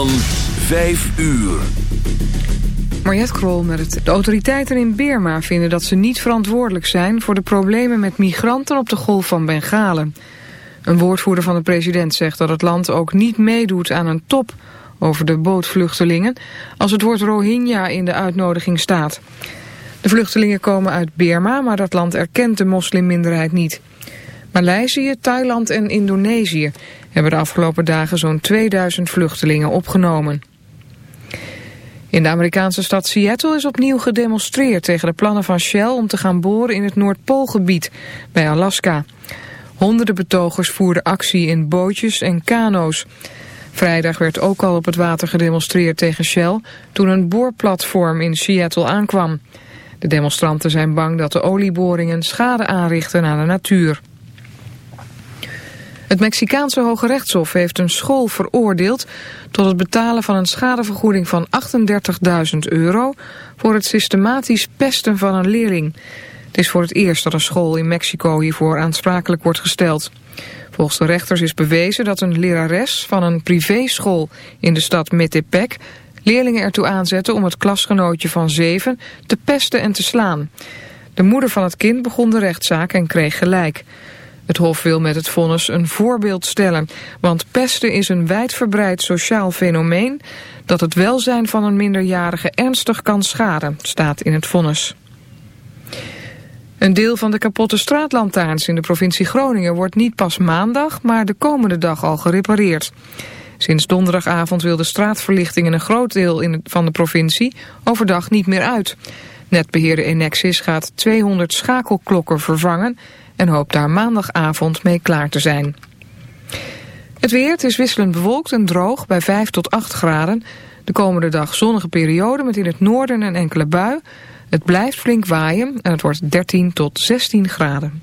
Van 5 uur. Mariette Krol met het... De autoriteiten in Birma vinden dat ze niet verantwoordelijk zijn... voor de problemen met migranten op de golf van Bengalen. Een woordvoerder van de president zegt dat het land ook niet meedoet aan een top... over de bootvluchtelingen... als het woord Rohingya in de uitnodiging staat. De vluchtelingen komen uit Birma, maar dat land erkent de moslimminderheid niet... Maleisië, Thailand en Indonesië hebben de afgelopen dagen zo'n 2000 vluchtelingen opgenomen. In de Amerikaanse stad Seattle is opnieuw gedemonstreerd tegen de plannen van Shell om te gaan boren in het Noordpoolgebied bij Alaska. Honderden betogers voerden actie in bootjes en kano's. Vrijdag werd ook al op het water gedemonstreerd tegen Shell toen een boorplatform in Seattle aankwam. De demonstranten zijn bang dat de olieboringen schade aanrichten aan de natuur. Het Mexicaanse Hoge Rechtshof heeft een school veroordeeld tot het betalen van een schadevergoeding van 38.000 euro voor het systematisch pesten van een leerling. Het is voor het eerst dat een school in Mexico hiervoor aansprakelijk wordt gesteld. Volgens de rechters is bewezen dat een lerares van een privéschool in de stad Metepec leerlingen ertoe aanzette om het klasgenootje van zeven te pesten en te slaan. De moeder van het kind begon de rechtszaak en kreeg gelijk. Het Hof wil met het vonnis een voorbeeld stellen, want pesten is een wijdverbreid sociaal fenomeen dat het welzijn van een minderjarige ernstig kan schaden, staat in het vonnis. Een deel van de kapotte straatlantaarns in de provincie Groningen wordt niet pas maandag, maar de komende dag al gerepareerd. Sinds donderdagavond wil de straatverlichting in een groot deel van de provincie overdag niet meer uit. Netbeheerder Enexis gaat 200 schakelklokken vervangen en hoopt daar maandagavond mee klaar te zijn. Het weer, is wisselend bewolkt en droog bij 5 tot 8 graden. De komende dag zonnige periode met in het noorden een enkele bui. Het blijft flink waaien en het wordt 13 tot 16 graden.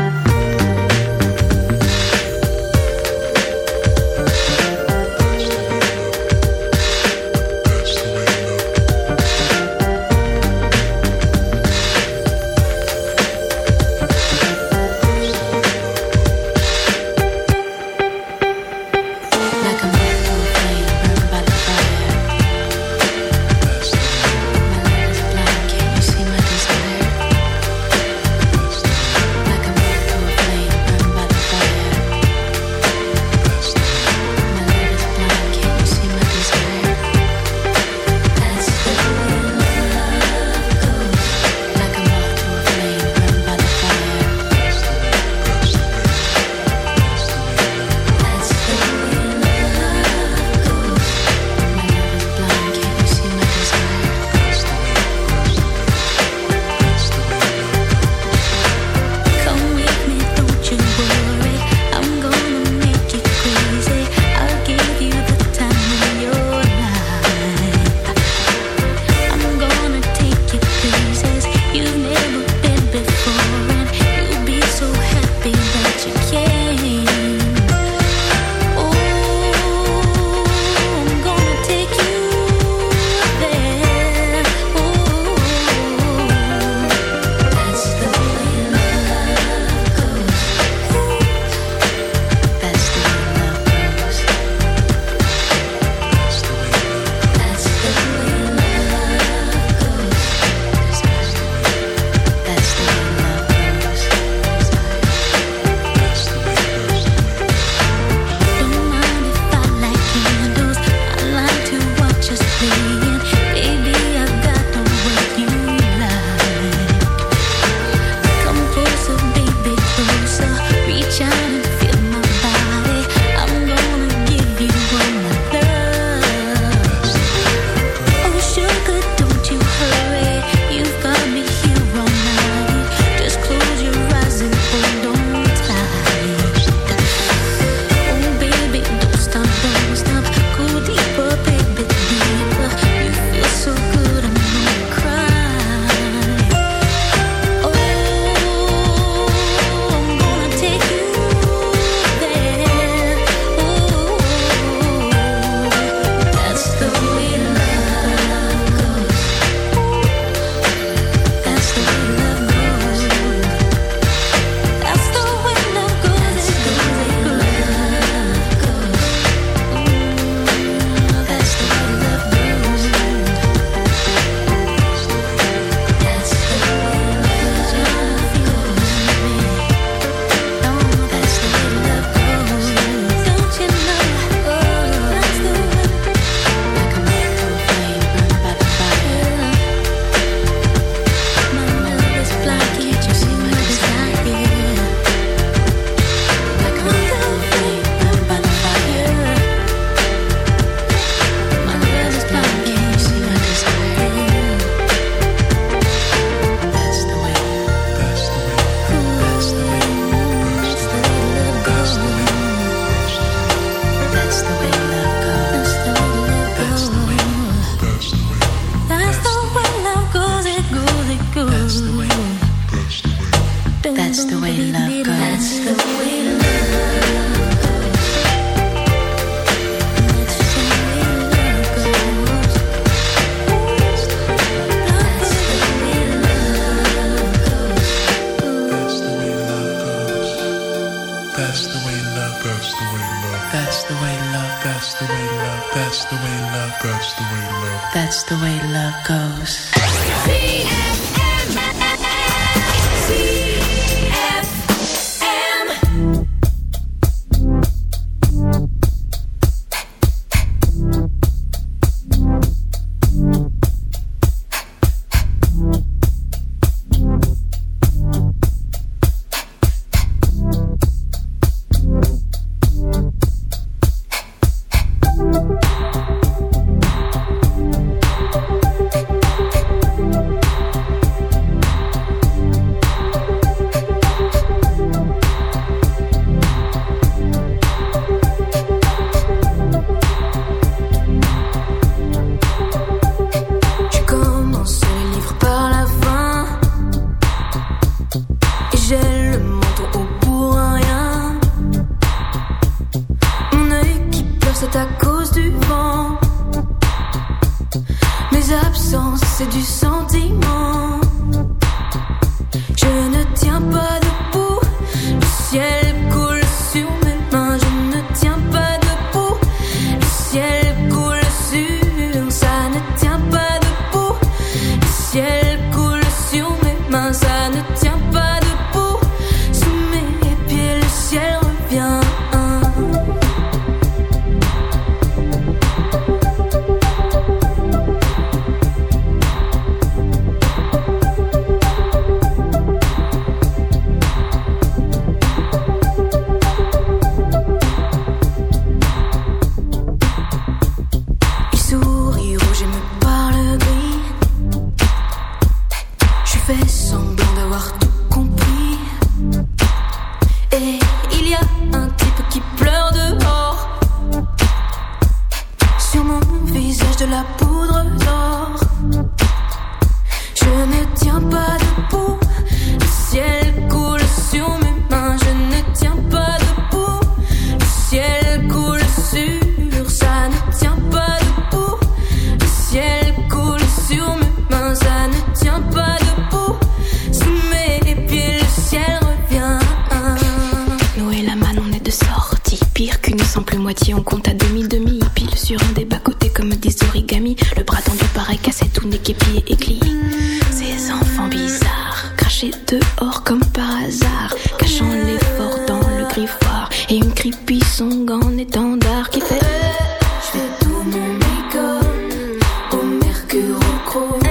retrouver.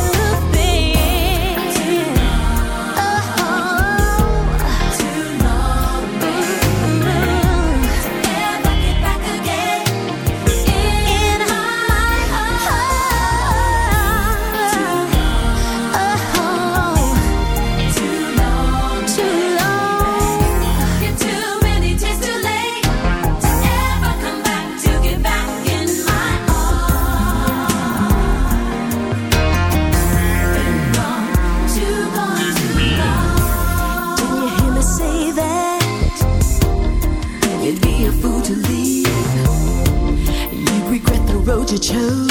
chose.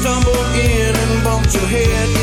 stumbled in and bumped your head.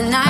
the night.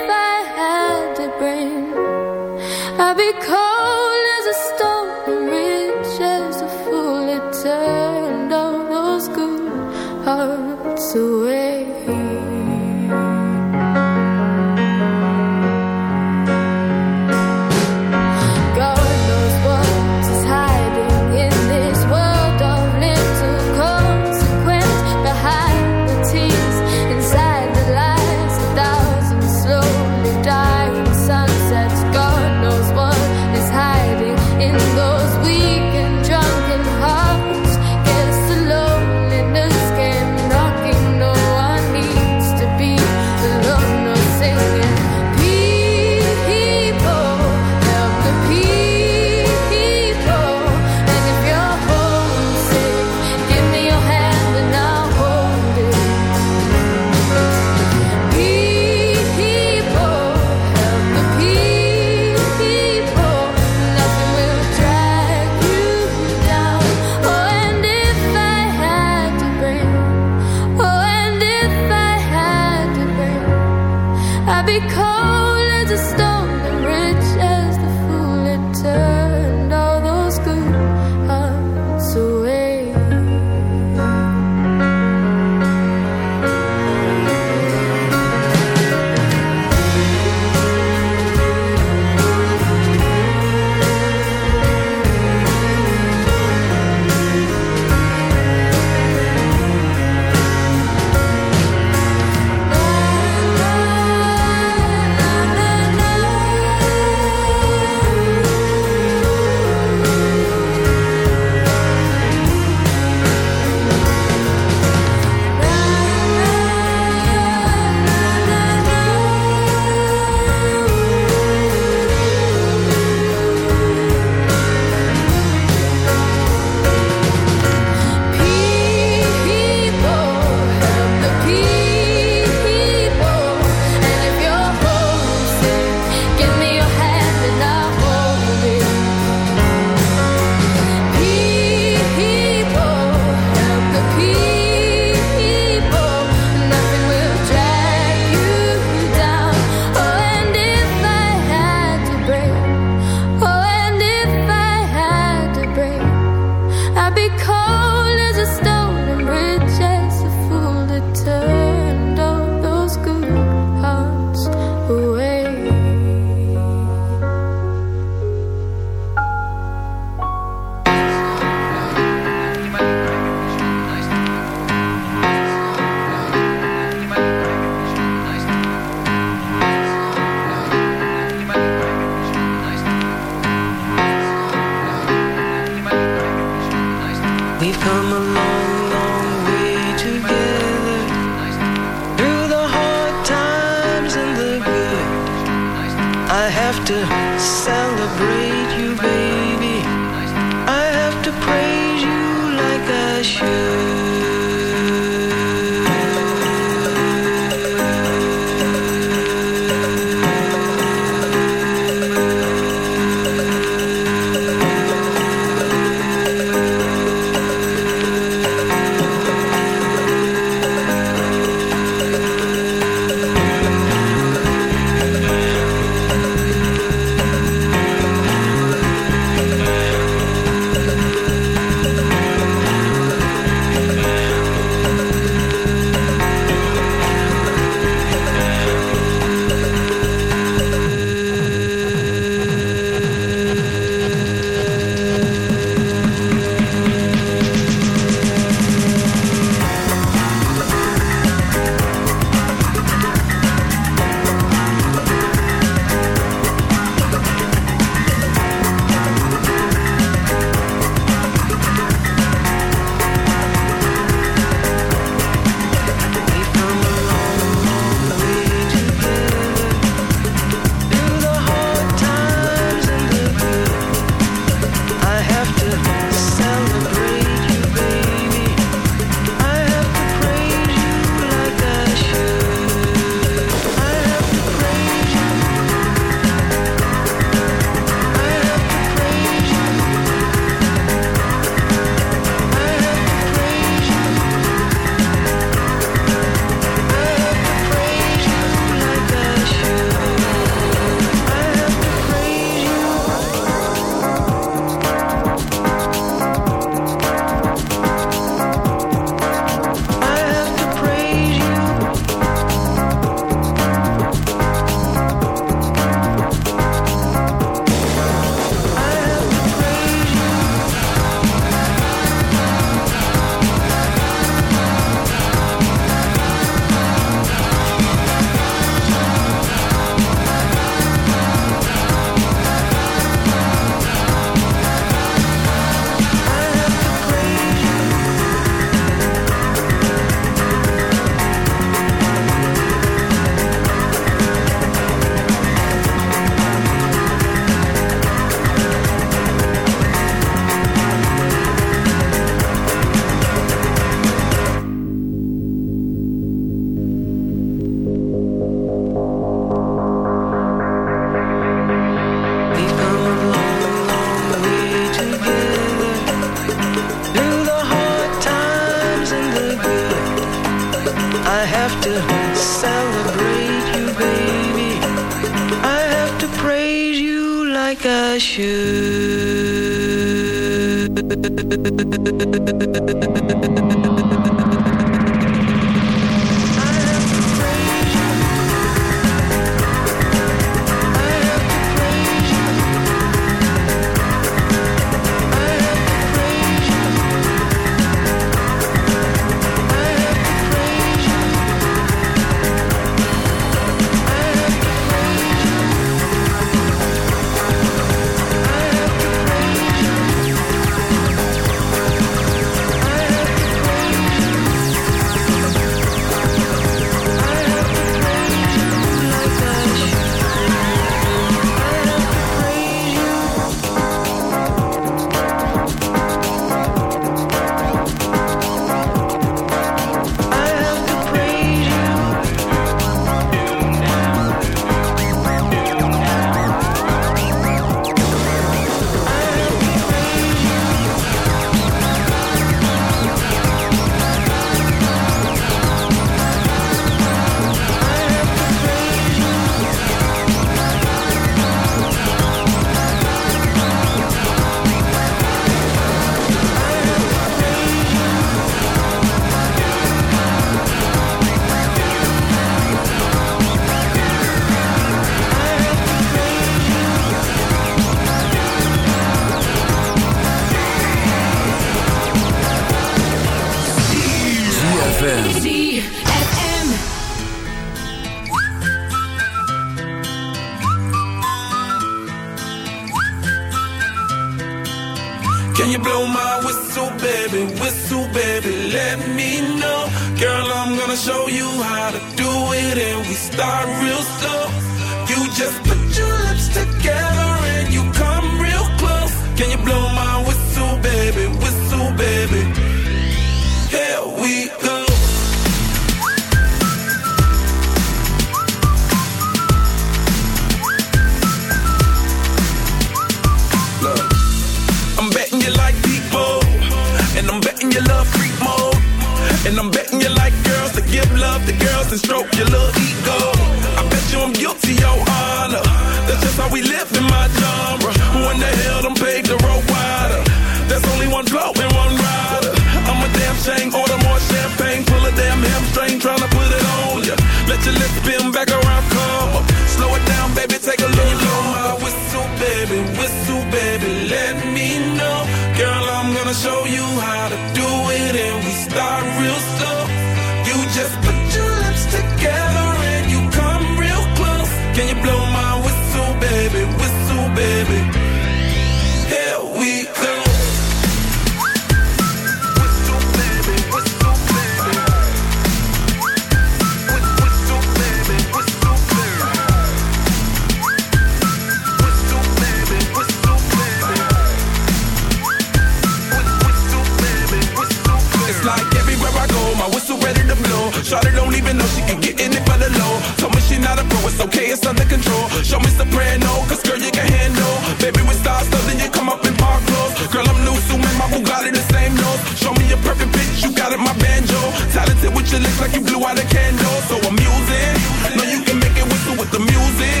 Show me soprano, cause girl, you can handle. Baby, we start stuff, you come up in park clothes. Girl, I'm new, so man, my Bugatti the same nose. Show me a perfect pitch, you got it, my banjo. Talented with your lips, like you blew out a candle. So I'm music, know you can make it whistle with the music.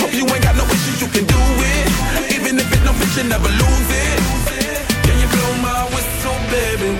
Hope you ain't got no issues, you can do it. Even if it don't fit, you never lose it. Can you blow my whistle, baby?